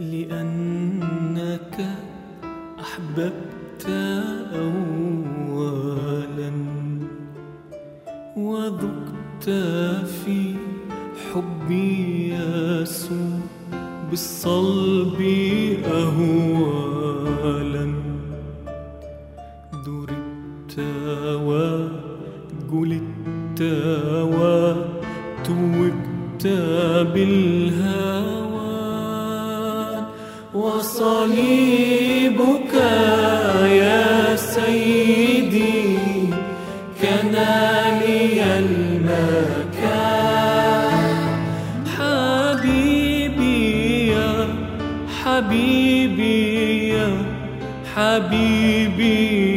لأنك أحببت أولا وذقت في حبي يسوع بالصلب أهوالا دربت وجلدت وتوجت بالهوى وصليبك يا سيدي كان لي المكان. حبيبي يا حبيبي يا حبيبي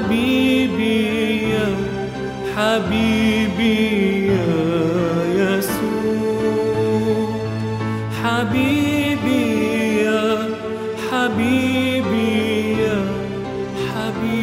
حبيبي يا حبيبي يسوع. حبيبي حبيبي حبيبي.